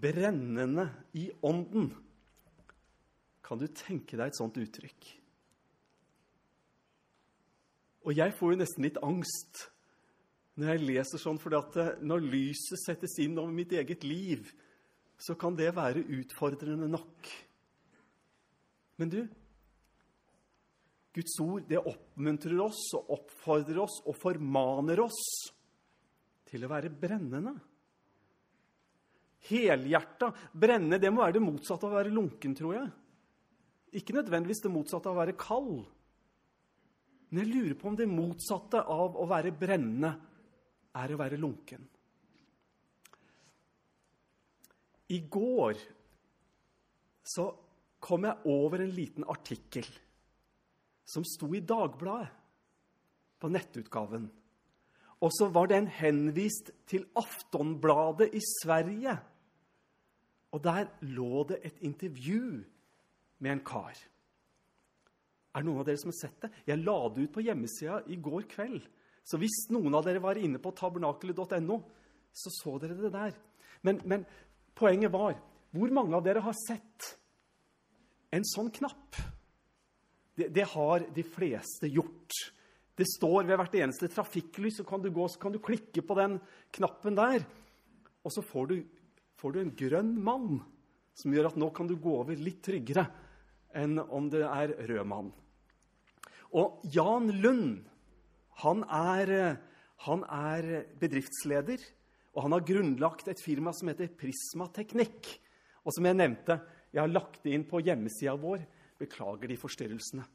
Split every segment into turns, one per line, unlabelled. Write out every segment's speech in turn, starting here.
brennende i ånden. Kan du tenke deg et sånt uttrykk? Og jeg får jo nesten litt angst når jeg leser sånn, for når lyset settes inn over mitt eget liv, så kan det være utfordrende nok. Men du, Guds ord det oppmuntrer oss og oppfordrer oss og formaner oss til å være brennende. Helhjerta. Brenne det må være det motsatte av å være lunken, tror jeg. Ikke nødvendigvis det motsatte av å være kald. Men jeg lurer på om det motsatte av å være brennende er å være lunken. I går så kom jeg over en liten artikkel som sto i Dagbladet, på nettutgaven. Og så var den henvist til Aftonbladet i Sverige. Og der lå det et intervju med en kar. Er det noen av dere som har sett det? Jeg la det ut på hjemmesida i går kveld. Så hvis noen av dere var inne på tabernakelet.no, så så dere det der. Men, men, poenget var hvor mange av dere har sett en sånn knapp? Det, det, har de fleste gjort. Det står ved hvert eneste trafikklys, så kan du gå, så kan du klikke på den knappen der. Og så får du, får du en grønn mann som gjør at nå kan du gå over litt tryggere enn om det er rød mann. Og Jan Lund han er, eh, han er, bedriftsleder, og han har grunnlagt et firma som heter Prisma Teknikk. Og som jeg nevnte, jeg har lagt det inn på hjemmesida vår. Beklager de forstyrrelsene.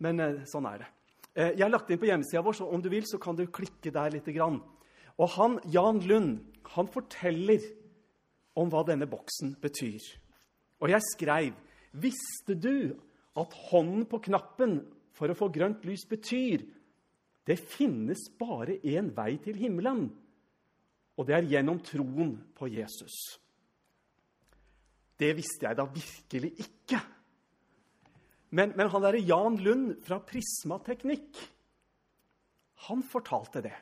Men eh, sånn er det. Eh, jeg har lagt det inn på hjemmesida vår, så om du vil, så kan du klikke der litt. Og han, Jan Lund han forteller om hva denne boksen betyr. Og jeg skrev Visste du at hånden på knappen for å få grønt lys betyr det finnes bare én vei til himmelen, og det er gjennom troen på Jesus. Det visste jeg da virkelig ikke. Men, men han derre Jan Lund fra Prisma Teknikk, han fortalte det.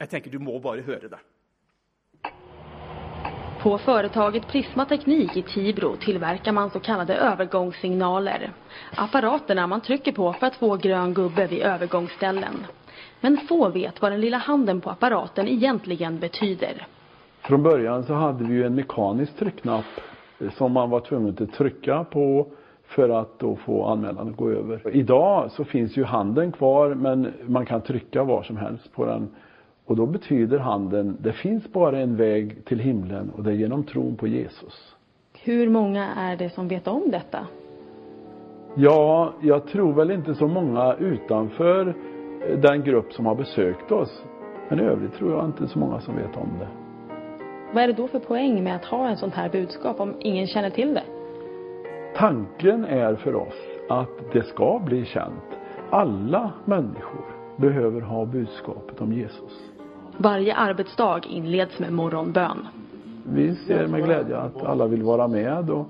Jeg tenker du må bare høre det.
På företaget Prisma Teknik i Tibro tillverkar man så kallade övergångssignaler. Apparaterna man trycker på för att få grön gubbe vid övergångsställen. Men få vet vad den lilla handen på apparaten egentligen betyder.
Från början så hade vi ju en mekanisk tryckknapp som man var tvungen att trycka på för att då få anmälan att gå över. Idag så finns ju handen kvar men man kan trycka var som helst på den och då betyder handen, det finns bara en väg till himlen och det är genom tron på Jesus.
Hur många är det som vet om detta?
Ja, jag tror väl inte så många utanför den grupp som har besökt oss. Men i övrigt tror jag inte så många som vet om det.
Vad är det då för poäng med att ha en sånt här budskap om ingen känner till det?
Tanken är för oss att det ska bli känt. Alla människor behöver ha budskapet om Jesus.
Varje arbetsdag inleds med morgonbön.
Vi ser med glädje att alla vill vara med och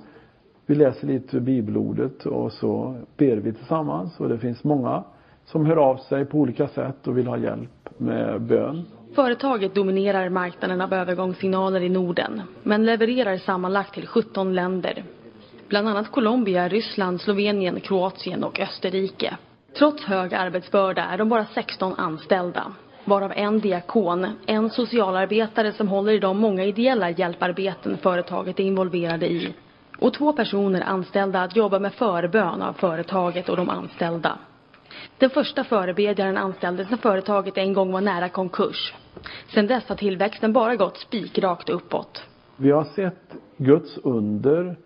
vi läser lite bibelordet och så ber vi tillsammans och det finns många som hör av sig på olika sätt och vill ha hjälp med bön.
Företaget dominerar marknaden av övergångssignaler i Norden men levererar sammanlagt till 17 länder. Bland annat Colombia, Ryssland, Slovenien, Kroatien och Österrike. Trots hög arbetsbörda är de bara 16 anställda varav en diakon, en socialarbetare som håller i de många ideella hjälparbeten företaget är involverade i och två personer anställda att jobba med förbön av företaget och de anställda. Den första förebedjaren anställdes när företaget en gång var nära konkurs. Sedan dess har tillväxten bara gått spikrakt uppåt.
Vi har sett Guds under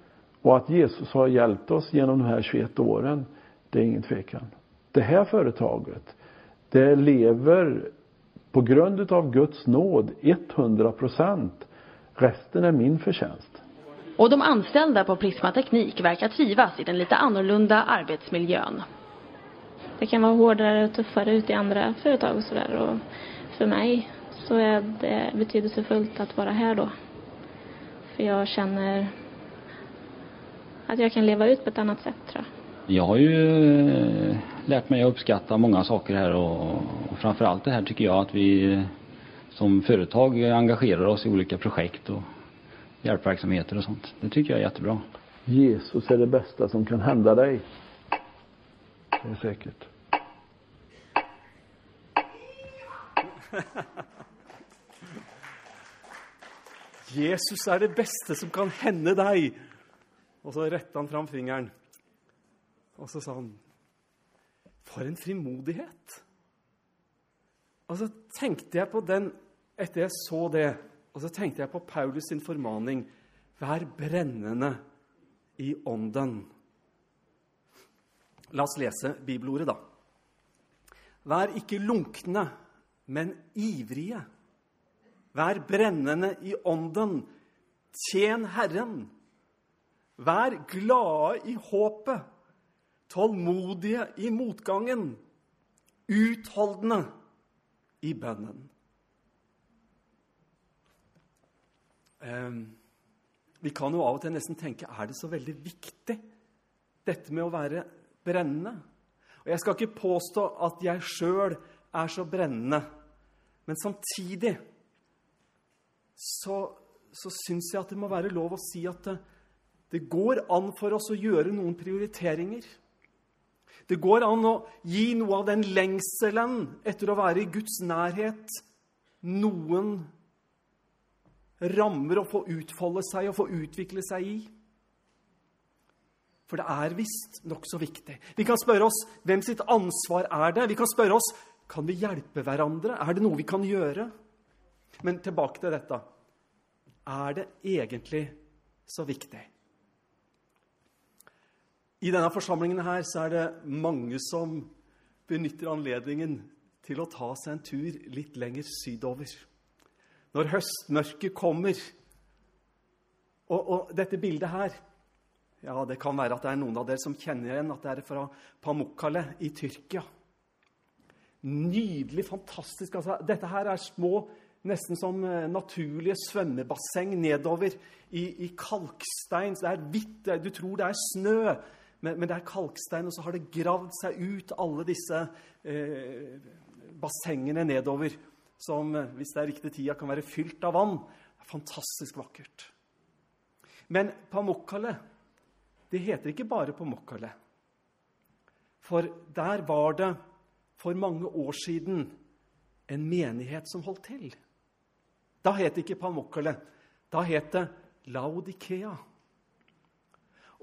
och att Jesus har hjälpt oss genom de här 21 åren. Det är ingen tvekan. Det här företaget, det lever på grund av Guds nåd 100 procent. Resten är min förtjänst.
Och de anställda på Prisma Teknik verkar trivas i den lite annorlunda arbetsmiljön.
Det kan vara hårdare och tuffare ute i andra företag och sådär. Och för mig så är det betydelsefullt att vara här då. För jag känner att jag kan leva ut på ett annat sätt tror jag.
Jag har ju eh, lärt mig att uppskatta många saker här och, och framförallt det här tycker jag att vi som företag engagerar oss i olika projekt och hjälpverksamheter och sånt. Det tycker jag är jättebra.
Jesus är det bästa som kan hända dig. Det är säkert.
Jesus er det beste som kan hende deg. Og så retta han fram fingeren. Og så sa han For en frimodighet! Og så tenkte jeg på den etter jeg så det. Og så tenkte jeg på Paulus sin formaning. Vær brennende i ånden. La oss lese bibelordet, da. Vær ikke lunkne, men ivrige. Vær brennende i ånden. Tjen Herren. Vær glade i håpet. Tålmodige i motgangen. Utholdende i bønnen. Eh, vi kan jo av og til nesten tenke er det så veldig viktig, dette med å være brennende? Og Jeg skal ikke påstå at jeg sjøl er så brennende, men samtidig så, så syns jeg at det må være lov å si at det, det går an for oss å gjøre noen prioriteringer. Det går an å gi noe av den lengselen etter å være i Guds nærhet noen rammer å få utfolde seg og få utvikle seg i. For det er visst nokså viktig. Vi kan spørre oss hvem sitt ansvar er det? Vi kan spørre oss kan vi hjelpe hverandre. Er det noe vi kan gjøre? Men tilbake til dette. Er det egentlig så viktig? I denne forsamlingen her så er det mange som benytter anledningen til å ta seg en tur litt lenger sydover. Når høstmørket kommer. Og, og, dette bildet her ja, Det kan være at det er noen av dere som kjenner igjen at det er fra Pamukkale i Tyrkia. Nydelig, fantastisk. Altså, dette her er små, nesten som eh, naturlige svømmebasseng nedover i, i kalkstein. det er hvitt, du tror det er snø. Men, men, det er kalkstein, og så har det gravd seg ut alle disse eh, bassengene nedover. Som, eh, hvis det er riktig tida, kan være fylt av vann. Det er fantastisk vakkert. Men Pamukkale, det heter ikke bare Pamukkale. For der var det for mange år siden en menighet som holdt til. Da het det ikke Pamukkale. Da het det Laudikea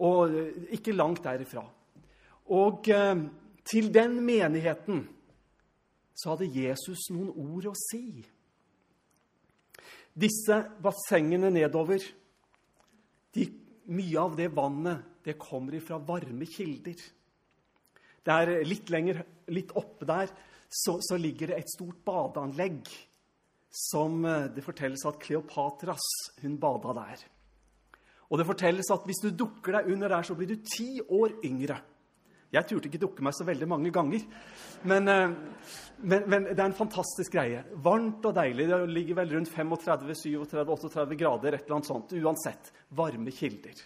og eh, ikke langt derifra. Og eh, til den menigheten så hadde Jesus noen ord å si. Disse bassengene nedover de, Mye av det vannet det kommer fra varme kilder. Det er litt lenger, litt oppe der så, så ligger det et stort badeanlegg som eh, det fortelles at Kleopatras hun bada der. Og det fortelles at hvis du dukker deg under der, så blir du ti år yngre. Jeg turte ikke dukke meg så veldig mange ganger, men, eh, men, men, det er en fantastisk greie. Varmt og deilig. Det ligger vel rundt 35, 37, 38 grader, et eller annet sånt. Uansett. Varme kilder.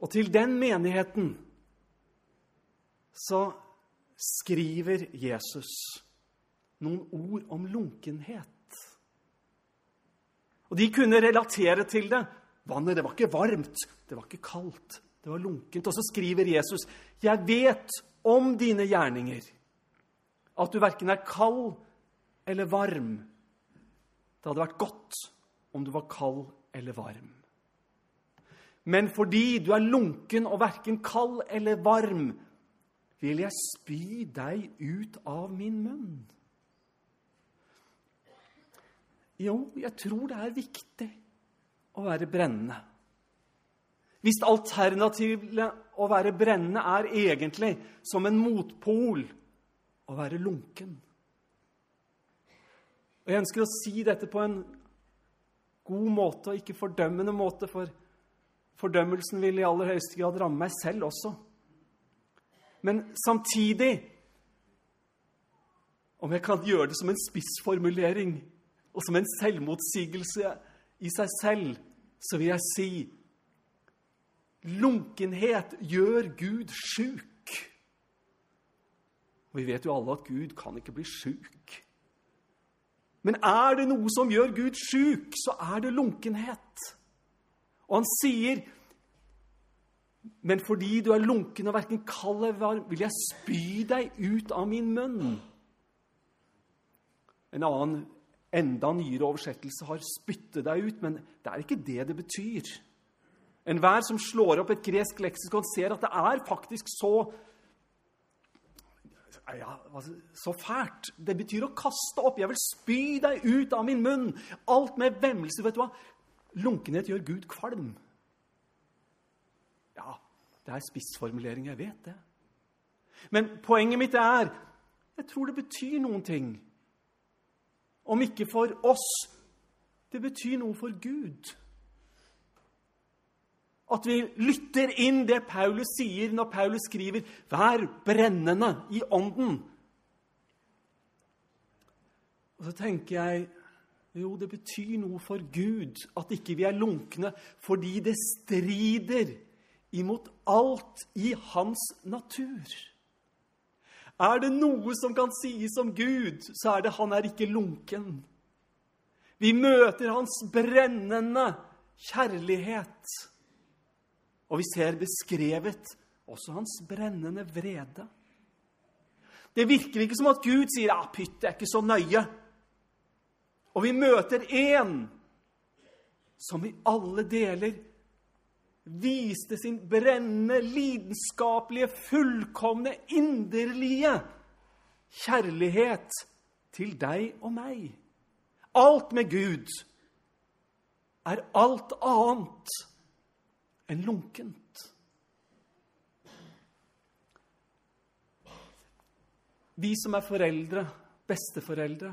Og til den menigheten så skriver Jesus noen ord om lunkenhet. Og de kunne relatere til det. Vannet det var ikke varmt, det var ikke kaldt, det var lunkent. Og så skriver Jesus, 'Jeg vet om dine gjerninger, at du verken er kald eller varm.' Det hadde vært godt om du var kald eller varm. Men fordi du er lunken og verken kald eller varm, vil jeg spy deg ut av min munn. Jo, jeg tror det er viktig å være brennende. Hvis alternativet å være brennende er egentlig som en motpol å være lunken. Og Jeg ønsker å si dette på en god måte og ikke fordømmende måte, for fordømmelsen vil i aller høyeste grad ramme meg selv også. Men samtidig, om jeg kan gjøre det som en spissformulering og som en selvmotsigelse i seg selv, så vil jeg si lunkenhet gjør Gud sjuk. Og vi vet jo alle at Gud kan ikke bli sjuk. Men er det noe som gjør Gud sjuk, så er det lunkenhet. Og han sier, 'Men fordi du er lunken og verken kald eller varm, vil jeg spy deg ut av min munn.' En annen, enda nyere oversettelse har 'spytte deg ut', men det er ikke det det betyr. Enhver som slår opp et gresk leksikon, ser at det er faktisk så ja, så fælt. Det betyr å kaste opp. Jeg vil spy deg ut av min munn. Alt med vemmelse. Vet du hva? Lunkenhet gjør Gud kvalm. Ja, det er spissformulering, jeg vet det. Men poenget mitt er jeg tror det betyr noen ting. Om ikke for oss, det betyr noe for Gud. At vi lytter inn det Paulus sier når Paulus skriver 'vær brennende i ånden'. Og så tenker jeg jo, det betyr noe for Gud at ikke vi er lunkne, fordi det strider imot alt i hans natur. Er det noe som kan sies om Gud, så er det han er ikke lunken. Vi møter hans brennende kjærlighet. Og vi ser beskrevet også hans brennende vrede. Det virker ikke som at Gud sier ja, pytt, det er ikke så nøye. Og vi møter en som i alle deler viste sin brennende, lidenskapelige, fullkomne, inderlige kjærlighet til deg og meg. Alt med Gud er alt annet enn lunkent. Vi som er foreldre, besteforeldre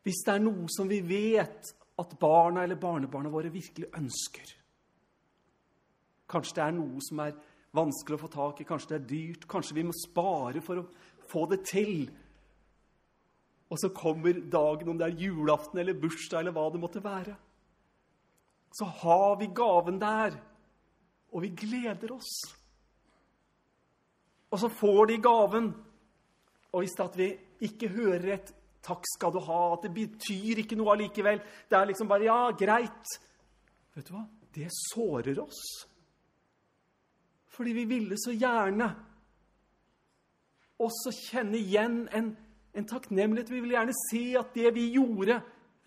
Hvis det er noe som vi vet at barna eller barnebarna våre virkelig ønsker Kanskje det er noe som er vanskelig å få tak i, kanskje det er dyrt, kanskje vi må spare for å få det til. Og så kommer dagen, om det er julaften eller bursdag eller hva det måtte være. Så har vi gaven der, og vi gleder oss. Og så får de gaven, og hvis at vi ikke hører et 'takk skal du ha', at det betyr ikke noe allikevel Det er liksom bare 'ja, greit'. Vet du hva? Det sårer oss. Fordi vi ville så gjerne også kjenne igjen en, en takknemlighet. Vi ville gjerne se at det vi gjorde,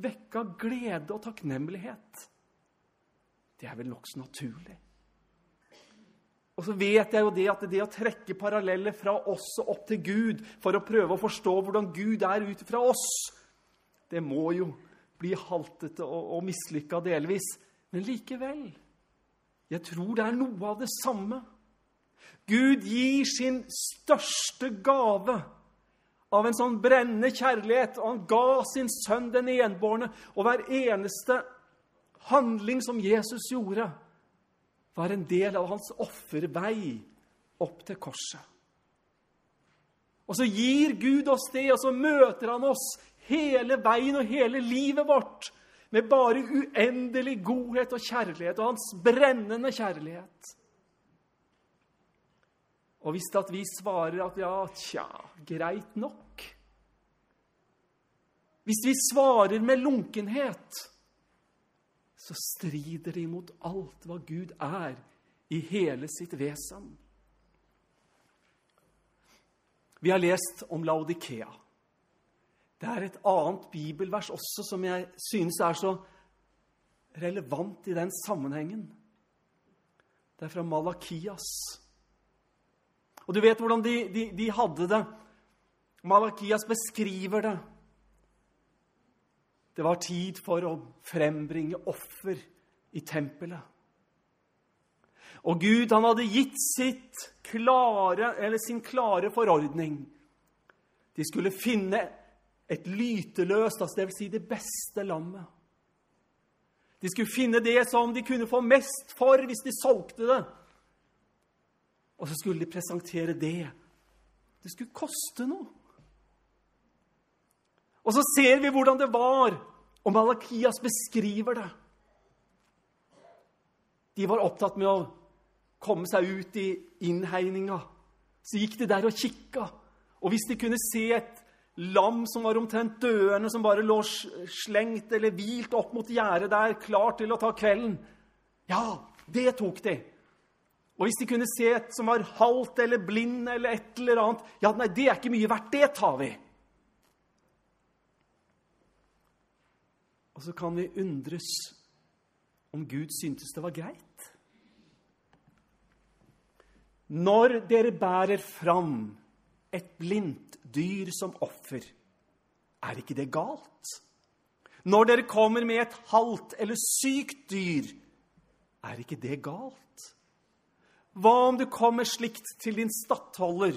vekka glede og takknemlighet. Det er vel nokså naturlig. Og så vet jeg jo det at det å trekke paralleller fra oss og opp til Gud for å prøve å forstå hvordan Gud er ut fra oss, det må jo bli haltete og, og mislykka delvis. Men likevel Jeg tror det er noe av det samme. Gud gir sin største gave av en sånn brennende kjærlighet, og han ga sin sønn den enbårne. Og hver eneste handling som Jesus gjorde, var en del av hans offervei opp til korset. Og så gir Gud oss det, og så møter han oss hele veien og hele livet vårt med bare uendelig godhet og kjærlighet, og hans brennende kjærlighet. Og hvis at vi svarer at ja, tja, greit nok Hvis vi svarer med lunkenhet, så strider det imot alt hva Gud er i hele sitt vesen. Vi har lest om Laudikea. Det er et annet bibelvers også som jeg synes er så relevant i den sammenhengen. Det er fra Malakias. Og du vet hvordan de, de, de hadde det. Malakias beskriver det. Det var tid for å frembringe offer i tempelet. Og Gud han hadde gitt klare, sin klare forordning. De skulle finne et lyteløst, altså det vil si det beste lammet. De skulle finne det som de kunne få mest for hvis de solgte det. Og så skulle de presentere det. Det skulle koste noe. Og så ser vi hvordan det var, og Malakias beskriver det. De var opptatt med å komme seg ut i innhegninga. Så gikk de der og kikka. Og hvis de kunne se et lam som var omtrent døende, som bare lå slengt eller hvilt opp mot gjerdet der, klar til å ta kvelden. Ja, det tok de. Og hvis de kunne se et som var halvt eller blind eller et eller annet Ja, nei, det er ikke mye verdt. Det tar vi. Og så kan vi undres om Gud syntes det var greit. Når dere bærer fram et blindt dyr som offer, er ikke det galt? Når dere kommer med et halvt eller sykt dyr, er ikke det galt? Hva om du kommer slikt til din stattholder?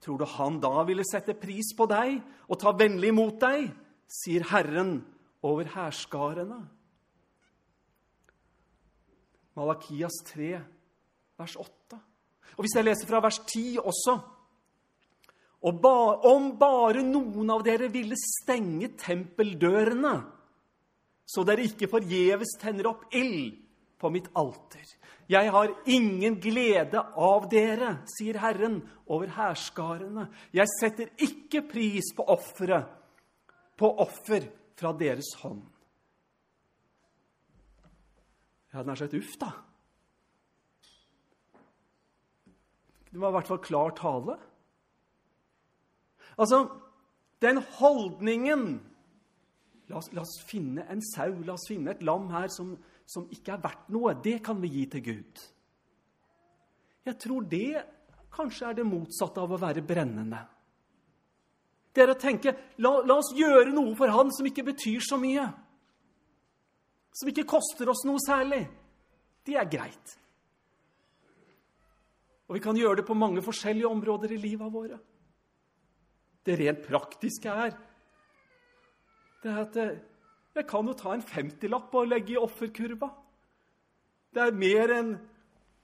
Tror du han da ville sette pris på deg og ta vennlig imot deg? sier Herren over hærskarene. Malakias 3, vers 8. Og hvis jeg leser fra vers 10 også og ba, om bare noen av dere ville stenge tempeldørene, så dere ikke forgjeves tenner opp ild på mitt alter. Jeg har ingen glede av dere, sier Herren over hærskarene. Jeg setter ikke pris på offeret, på offer fra deres hånd. Ja, den er slett uff, da. Det var i hvert fall klar tale. Altså, den holdningen la oss, la oss, finne en sau, la oss finne et lam her som, som ikke er verdt noe. Det kan vi gi til Gud. Jeg tror det kanskje er det motsatte av å være brennende. Det er å tenke la, la oss gjøre noe for Han som ikke betyr så mye. Som ikke koster oss noe særlig. Det er greit. Og vi kan gjøre det på mange forskjellige områder i livet våre. Det rent praktiske er det er at jeg kan jo ta en 50-lapp og legge i offerkurva. Det er mer enn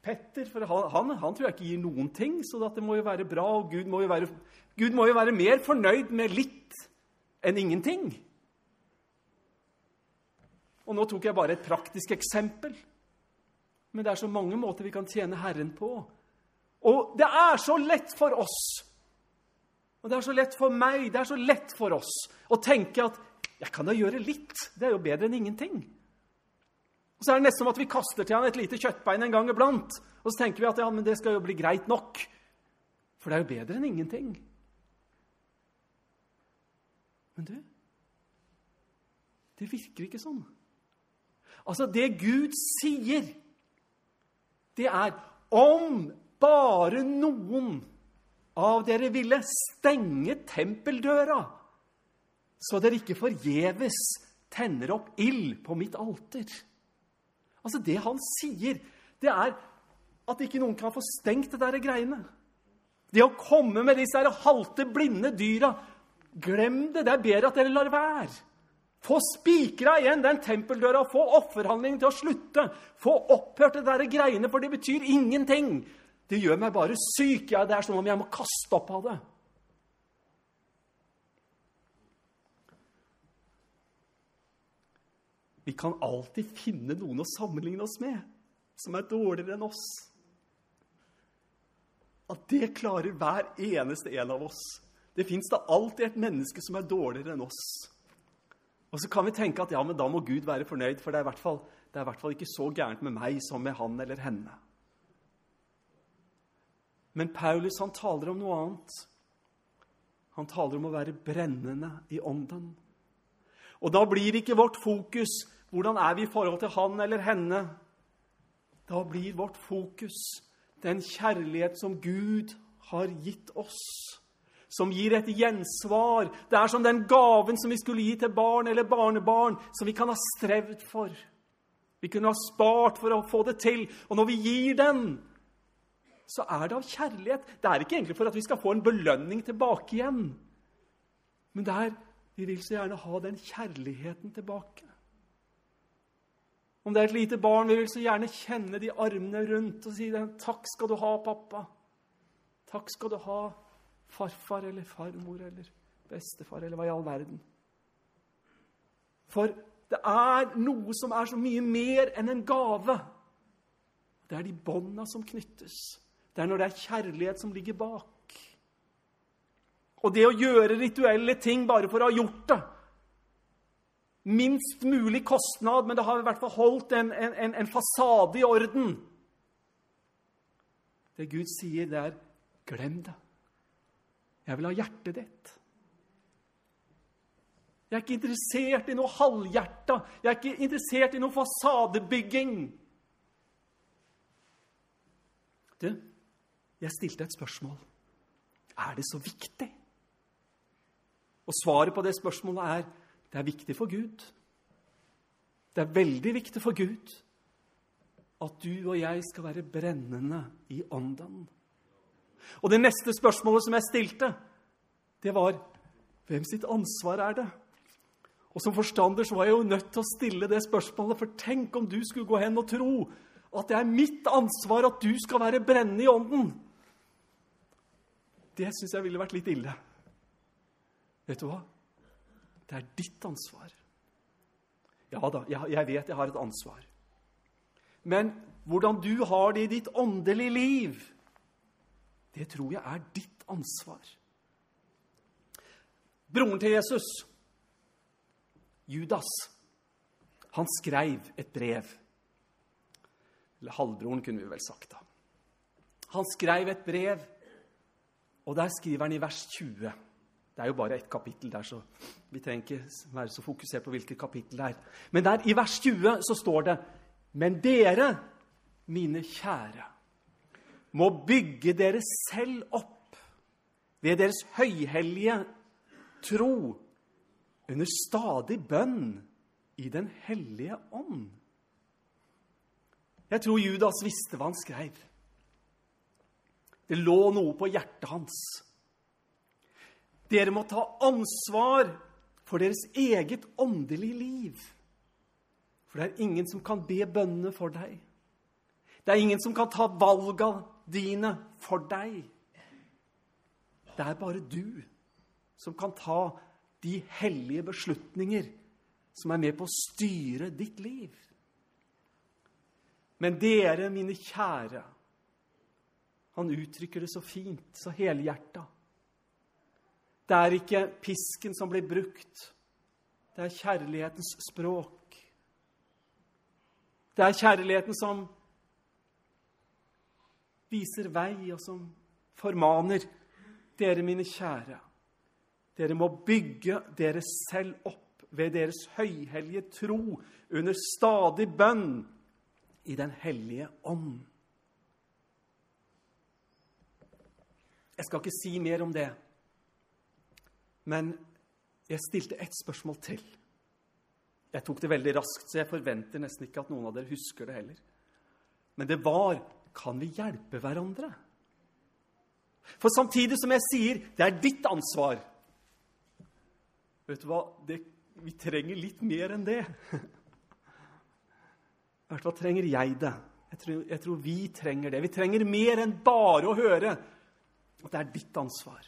Petter, for han, han, han, tror jeg ikke gir noen ting, så det må jo være bra. Og Gud må jo være, Gud må jo være mer fornøyd med litt enn ingenting. Og nå tok jeg bare et praktisk eksempel. Men det er så mange måter vi kan tjene Herren på. Og det er så lett for oss, og det er så lett for meg, det er så lett for oss å tenke at jeg kan da gjøre litt. Det er jo bedre enn ingenting. Og Så er det nesten som at vi kaster til han et lite kjøttbein en gang iblant. Og så tenker vi at ja, men det skal jo bli greit nok. For det er jo bedre enn ingenting. Men du Det virker ikke sånn. Altså, det Gud sier, det er om bare noen av dere ville stenge tempeldøra, så dere ikke forgjeves tenner opp ild på mitt alter. Altså, Det han sier, det er at ikke noen kan få stengt det der greiene. Det å komme med disse halte, blinde dyra Glem det. Det er bedre at dere lar være. Få spikra igjen den tempeldøra, få offerhandlingen til å slutte. Få opphørt det der greiene, for det betyr ingenting. Det gjør meg bare syk. Ja, det er som om jeg må kaste opp av det. Vi kan alltid finne noen å sammenligne oss med som er dårligere enn oss. At det klarer hver eneste en av oss. Det fins da alltid et menneske som er dårligere enn oss. Og så kan vi tenke at ja, men da må Gud være fornøyd, for det er i hvert fall, i hvert fall ikke så gærent med meg som med han eller henne. Men Paulus han taler om noe annet. Han taler om å være brennende i ånden. Og da blir ikke vårt fokus hvordan er vi i forhold til han eller henne. Da blir vårt fokus den kjærlighet som Gud har gitt oss. Som gir et gjensvar. Det er som den gaven som vi skulle gi til barn eller barnebarn, som vi kan ha strevd for. Vi kunne ha spart for å få det til. Og når vi gir den, så er det av kjærlighet. Det er ikke egentlig for at vi skal få en belønning tilbake igjen. Men det er vi vil så gjerne ha den kjærligheten tilbake. Om det er et lite barn, vi vil så gjerne kjenne de armene rundt og si 'Takk skal du ha, pappa'. Takk skal du ha, farfar eller farmor eller bestefar eller hva i all verden. For det er noe som er så mye mer enn en gave. Det er de bånda som knyttes. Det er når det er kjærlighet som ligger bak. Og det å gjøre rituelle ting bare for å ha gjort det Minst mulig kostnad, men det har i hvert fall holdt en, en, en fasade i orden. Det Gud sier, det er 'glem det'. Jeg vil ha hjertet ditt. Jeg er ikke interessert i noe halvhjerta. Jeg er ikke interessert i noe fasadebygging. Du, jeg stilte et spørsmål. Er det så viktig? Og svaret på det spørsmålet er det er viktig for Gud. Det er veldig viktig for Gud at du og jeg skal være brennende i ånden. Og det neste spørsmålet som jeg stilte, det var hvem sitt ansvar er det? Og Som forstander så var jeg jo nødt til å stille det spørsmålet, for tenk om du skulle gå hen og tro at det er mitt ansvar at du skal være brennende i ånden. Det syns jeg ville vært litt ille. Vet du hva? Det er ditt ansvar. Ja da, jeg vet jeg har et ansvar. Men hvordan du har det i ditt åndelige liv, det tror jeg er ditt ansvar. Broren til Jesus, Judas, han skrev et brev. Eller halvbroren, kunne vi vel sagt. da. Han skrev et brev, og der skriver han i vers 20 Det er jo bare ett kapittel der, så vi trenger ikke være så fokusert på hvilket kapittel det er. Men der i vers 20 så står det Men dere, mine kjære, må bygge dere selv opp ved deres høyhellige tro under stadig bønn i Den hellige ånd. Jeg tror Judas visste hva han skrev. Det lå noe på hjertet hans. Dere må ta ansvar for deres eget åndelige liv. For det er ingen som kan be bønnene for deg. Det er ingen som kan ta valga dine for deg. Det er bare du som kan ta de hellige beslutninger som er med på å styre ditt liv. Men dere, mine kjære Han uttrykker det så fint, så helhjerta. Det er ikke pisken som blir brukt. Det er kjærlighetens språk. Det er kjærligheten som viser vei, og som formaner dere, mine kjære. Dere må bygge dere selv opp ved deres høyhellige tro under stadig bønn i Den hellige ånd. Jeg skal ikke si mer om det, men jeg stilte ett spørsmål til. Jeg tok det veldig raskt, så jeg forventer nesten ikke at noen av dere husker det heller. Men det var kan vi hjelpe hverandre? For samtidig som jeg sier det er ditt ansvar Vet du hva? Det, vi trenger litt mer enn det. I hvert fall trenger jeg det. Jeg tror, jeg tror, vi trenger det. Vi trenger mer enn bare å høre at det er ditt ansvar.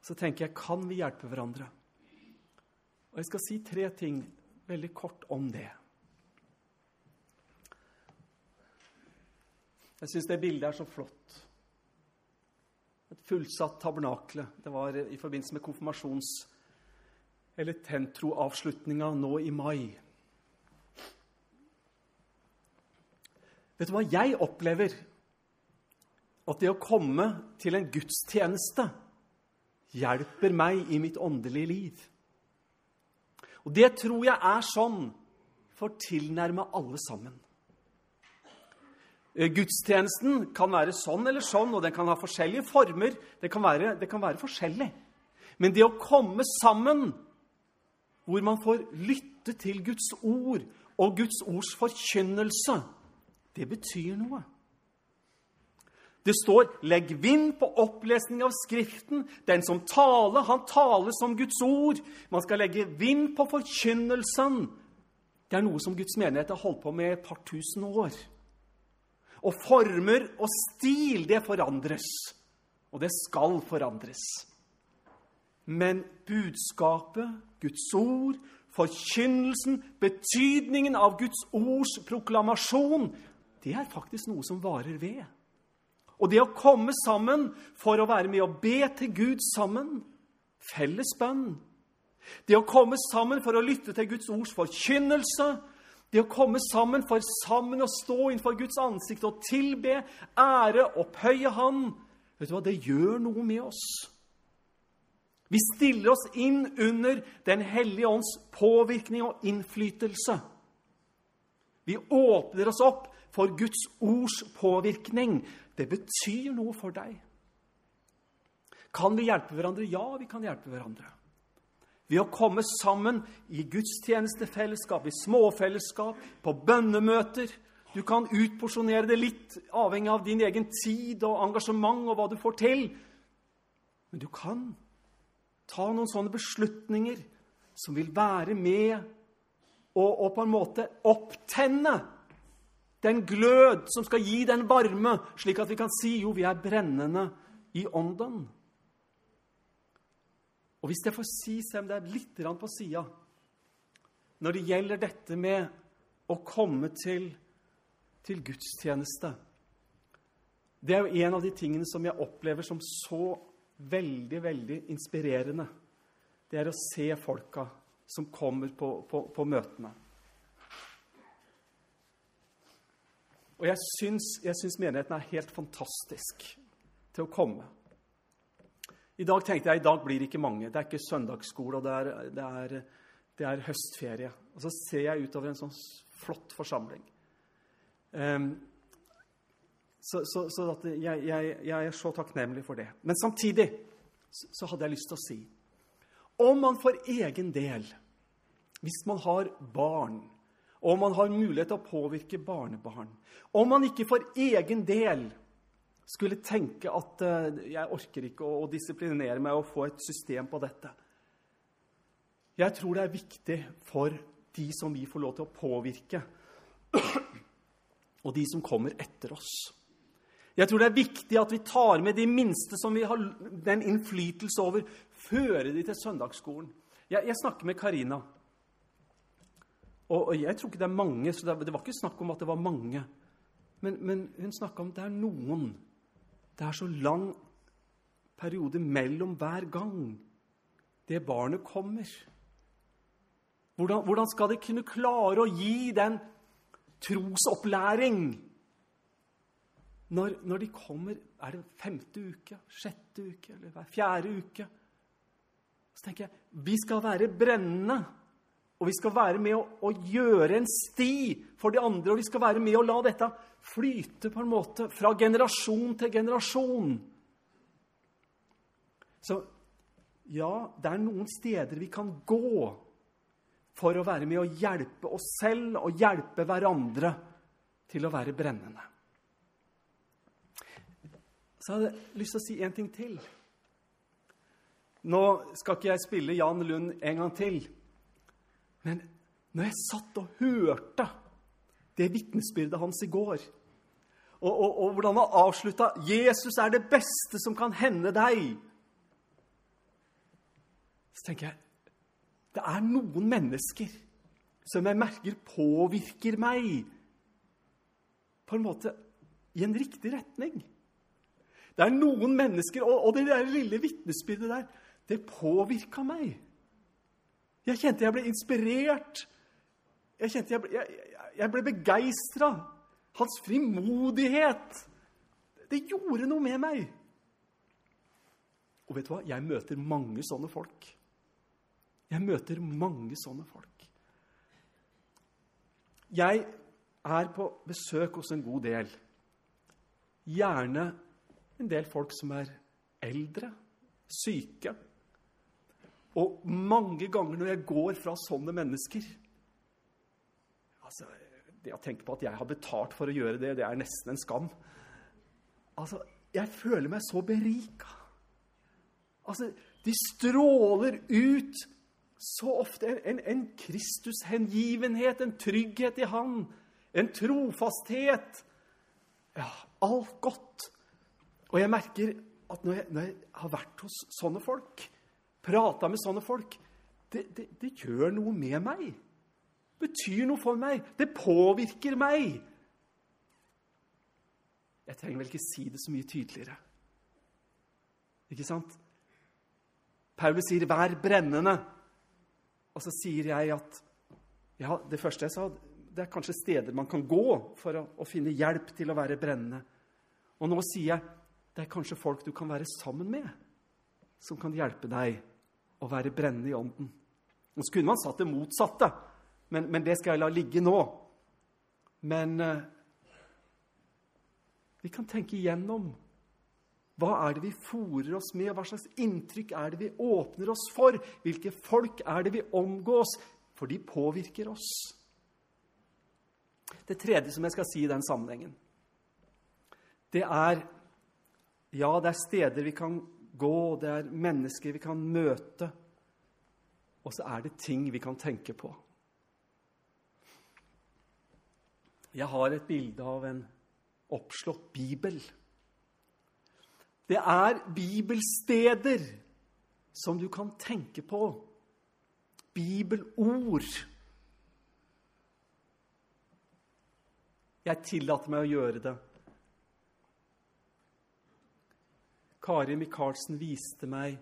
Så tenker jeg kan vi hjelpe hverandre? Og Jeg skal si tre ting veldig kort om det. Jeg syns det bildet er så flott. Et fullsatt tabernakle. Det var i forbindelse med konfirmasjons- eller tentroavslutninga nå i mai. Vet du hva? Jeg opplever at det å komme til en gudstjeneste hjelper meg i mitt åndelige liv. Og det tror jeg er sånn for tilnærma alle sammen. Eh, gudstjenesten kan være sånn eller sånn, og den kan ha forskjellige former. Det kan være, det kan være forskjellig. Men det å komme sammen, hvor man får lytte til Guds ord og Guds ords forkynnelse, det betyr noe. Det står 'legg vind på opplesning av Skriften'. Den som taler, han taler som Guds ord. Man skal legge vind på forkynnelsen. Det er noe som Guds menighet har holdt på med et par tusen år. Og former og stil, det forandres. Og det skal forandres. Men budskapet, Guds ord, forkynnelsen, betydningen av Guds ords proklamasjon, det er faktisk noe som varer ved. Og det å komme sammen for å være med og be til Gud sammen, felles bønn. Det å komme sammen for å lytte til Guds ords forkynnelse. Det å komme sammen for sammen å stå innenfor Guds ansikt og tilbe, ære, opphøye Han. Vet du hva? Det gjør noe med oss. Vi stiller oss inn under Den hellige ånds påvirkning og innflytelse. Vi åpner oss opp for Guds ords påvirkning. Det betyr noe for deg. Kan vi hjelpe hverandre? Ja, vi kan hjelpe hverandre. Ved å komme sammen i gudstjenestefellesskap, i småfellesskap, på bønnemøter. Du kan utporsjonere det litt, avhengig av din egen tid og engasjement og hva du får til. Men du kan ta noen sånne beslutninger som vil være med og, og på en måte opptenne den glød som skal gi den varme, slik at vi kan si jo, vi er brennende i ånden. Og hvis jeg får si, selv om det er litt på sida Når det gjelder dette med å komme til, til gudstjeneste Det er jo en av de tingene som jeg opplever som så veldig, veldig inspirerende. Det er å se folka som kommer på, på, på møtene. Og jeg syns, jeg syns menigheten er helt fantastisk til å komme. I dag tenkte jeg i dag blir det ikke mange. Det er ikke søndagsskole, og det er, det er, det er høstferie. Og så ser jeg utover en sånn flott forsamling. Um, så, så, så jeg, jeg, jeg, er så takknemlig for det. Men samtidig så hadde jeg lyst til å si Om man for egen del, hvis man har barn og man har mulighet til å påvirke barnebarn. Om man ikke for egen del skulle tenke at uh, jeg orker ikke å, å disiplinere meg og få et system på dette. Jeg tror det er viktig for de som vi får lov til å påvirke, og de som kommer etter oss. Jeg tror det er viktig at vi tar med de minste som vi har den innflytelse over, føre de til søndagsskolen. Jeg, jeg snakker med Karina. Og, og, jeg tror ikke det er mange, så det, var ikke snakk om at det var mange. Men, men hun snakka om det er noen. Det er så lang periode mellom hver gang det barnet kommer. Hvordan, hvordan skal de kunne klare å gi den trosopplæring når, når, de kommer Er det femte uke, sjette uke eller hver fjerde uke? Så tenker jeg vi skal være brennende og vi skal være med å, å, gjøre en sti for de andre, og vi skal være med å la dette flyte på en måte fra generasjon til generasjon. Så ja, det er noen steder vi kan gå for å være med å hjelpe oss selv og hjelpe hverandre til å være brennende. Så hadde jeg lyst til å si en ting til. Nå skal ikke jeg spille Jan Lund en gang til. Men når jeg satt og hørte det vitnesbyrdet hans i går, og, og, og hvordan han avslutta 'Jesus er det beste som kan hende deg', så tenker jeg det er noen mennesker som jeg merker påvirker meg på en måte i en riktig retning. Det er noen mennesker, og, og det der lille vitnesbyrdet der, det påvirka meg. Jeg kjente jeg ble inspirert. Jeg kjente jeg ble, jeg, ble begeistra. Hans frimodighet. Det gjorde noe med meg. Og vet du hva? Jeg møter mange sånne folk. Jeg møter mange sånne folk. Jeg er på besøk hos en god del. Gjerne en del folk som er eldre, syke. Og mange ganger når jeg går fra sånne mennesker altså, Det å tenke på at jeg har betalt for å gjøre det, det er nesten en skam. Altså, Jeg føler meg så berika. Altså, de stråler ut så ofte en, en Kristushengivenhet, en trygghet i Han, en trofasthet. Ja, alt godt. Og jeg merker at når jeg, når jeg har vært hos sånne folk prata med sånne folk, det, det, det, gjør noe med meg. Betyr noe for meg. Det påvirker meg. Jeg trenger vel ikke si det så mye tydeligere. Ikke sant? Paulus sier 'vær brennende'. Og så sier jeg at ja, det første jeg sa, det er kanskje steder man kan gå for å, å finne hjelp til å være brennende. Og nå sier jeg det er kanskje folk du kan være sammen med, som kan hjelpe deg å være brennende i ånden. Og så kunne man satt det motsatte, men, men det skal jeg la ligge nå. Men eh, vi kan tenke igjennom hva er det vi fòrer oss med? Hva slags inntrykk er det vi åpner oss for? Hvilke folk er det vi omgås? For de påvirker oss. Det tredje som jeg skal si i den sammenhengen, det er Ja, det er steder vi kan gå, det er mennesker vi kan møte, og så er det ting vi kan tenke på. Jeg har et bilde av en oppslått bibel. Det er bibelsteder som du kan tenke på. Bibelord. Jeg tillater meg å gjøre det. Kari Michaelsen viste meg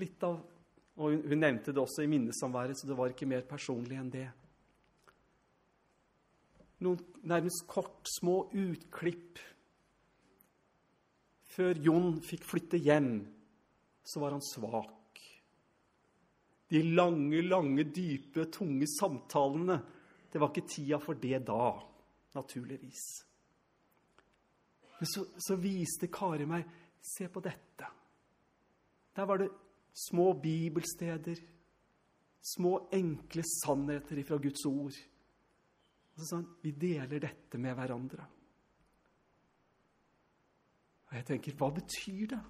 litt av Og hun nevnte det også i minnesamværet, så det var ikke mer personlig enn det. Noen nærmest kort, små utklipp før Jon fikk flytte hjem, så var han svak. De lange, lange, dype, tunge samtalene Det var ikke tida for det da, naturligvis. Men så, så viste Kari meg Se på dette. Der var det små bibelsteder, små, enkle sannheter fra Guds ord. Og så sa han vi deler dette med hverandre. Og jeg tenker, hva betyr det?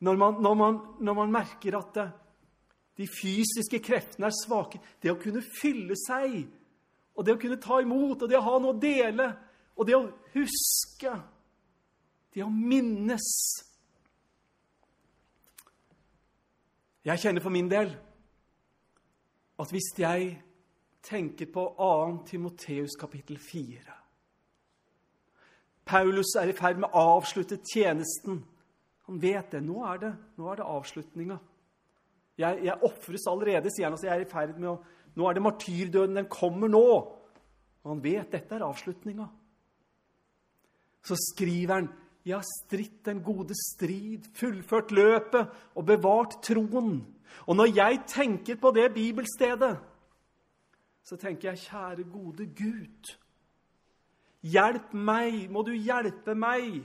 Når man, når man, når man merker at det, de fysiske kreftene er svake Det å kunne fylle seg, og det å kunne ta imot, og det å ha noe å dele, og det å huske, det å minnes Jeg kjenner for min del at hvis jeg tenker på 2. Timoteus kapittel 4 Paulus er i ferd med å avslutte tjenesten. Han vet det. Nå er det, det avslutninga. Jeg, jeg ofres allerede, sier han. Altså jeg er i ferd med å, Nå er det martyrdøden. Den kommer nå. Og han vet dette er avslutninga. Så skriver han jeg har stritt den gode strid, fullført løpet og bevart troen. Og når jeg tenker på det bibelstedet, så tenker jeg, kjære, gode Gud Hjelp meg, må du hjelpe meg.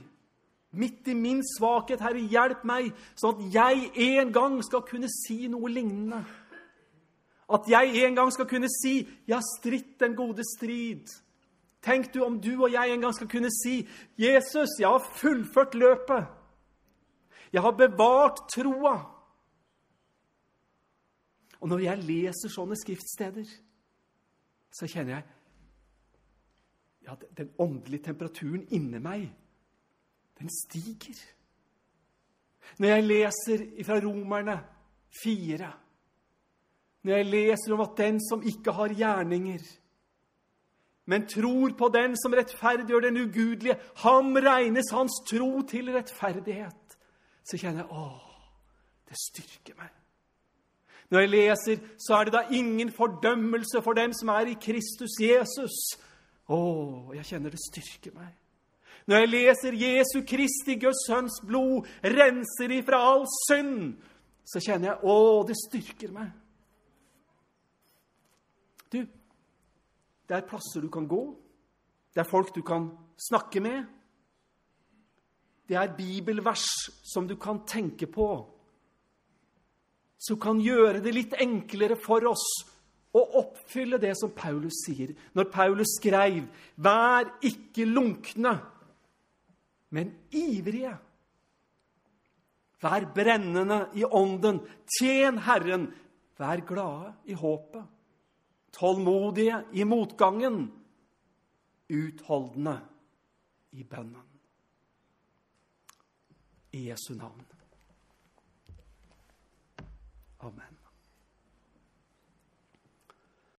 Midt i min svakhet, Herre, hjelp meg, sånn at jeg en gang skal kunne si noe lignende. At jeg en gang skal kunne si 'Jeg har stritt den gode strid'. Tenk du om du og jeg en gang skal kunne si 'Jesus, jeg har fullført løpet'. Jeg har bevart troa. Og når jeg leser sånne skriftsteder, så kjenner jeg ja, den åndelige temperaturen inni meg, den stiger. Når jeg leser fra Romerne 4, når jeg leser om at den som ikke har gjerninger, men tror på den som rettferdiggjør den ugudelige, ham regnes hans tro til rettferdighet, så kjenner jeg å, det styrker meg. Når jeg leser, så er det da ingen fordømmelse for dem som er i Kristus Jesus. Å, jeg kjenner det styrker meg. Når jeg leser Jesu Kristi Guds Sønns blod renser ifra all synd, så kjenner jeg å, det styrker meg. Du, det er plasser du kan gå. Det er folk du kan snakke med. Det er bibelvers som du kan tenke på, som kan gjøre det litt enklere for oss å oppfylle det som Paulus sier. Når Paulus skrev 'Vær ikke lunkne, men ivrige'. Vær brennende i ånden. Tjen Herren. Vær glade i håpet. Tålmodige i motgangen. Utholdende i bønnen. I Jesu navn. Amen.